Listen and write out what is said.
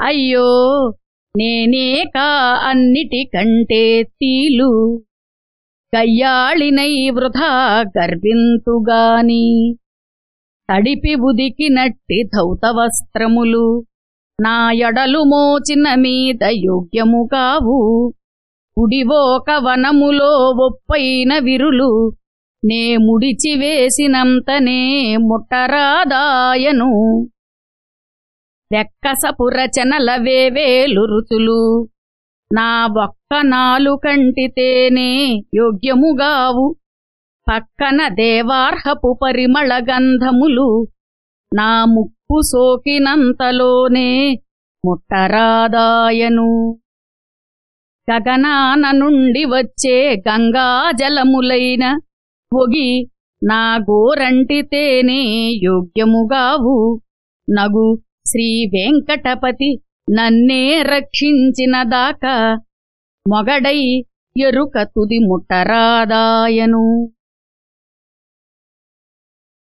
అయ్యో నేనేక అన్నిటికంటే తీలు కయ్యాళినై వృధా గర్వింతుగాని తడిపి ఉదికినట్టి ధౌతవస్త్రములు. నా ఎడలు మోచిన మీద యోగ్యము కావు. కుడివోక వనములో ఒప్పైన విరులు. నే ముడిచివేసినంతనే ముట్టరాదాయను. వెక్కసపు రచనల వేవేలు నా ఒక్క నాలుకంటితేనే యోగ్యముగావు. పక్కన దేవార్హపు పరిమళ గంధములు. నా ముక్కు సోకినంతలోనే ముట్టరాదాయను. గగనాన నుండి వచ్చే గంగాజలములైన పొగి నా గోరంటితేనే యోగ్యముగావు. నగు శ్రీ వెంకటపతి నన్నే రక్షించినదాకా మొగడై ఎరుక తుది ముట్టరాదాయను.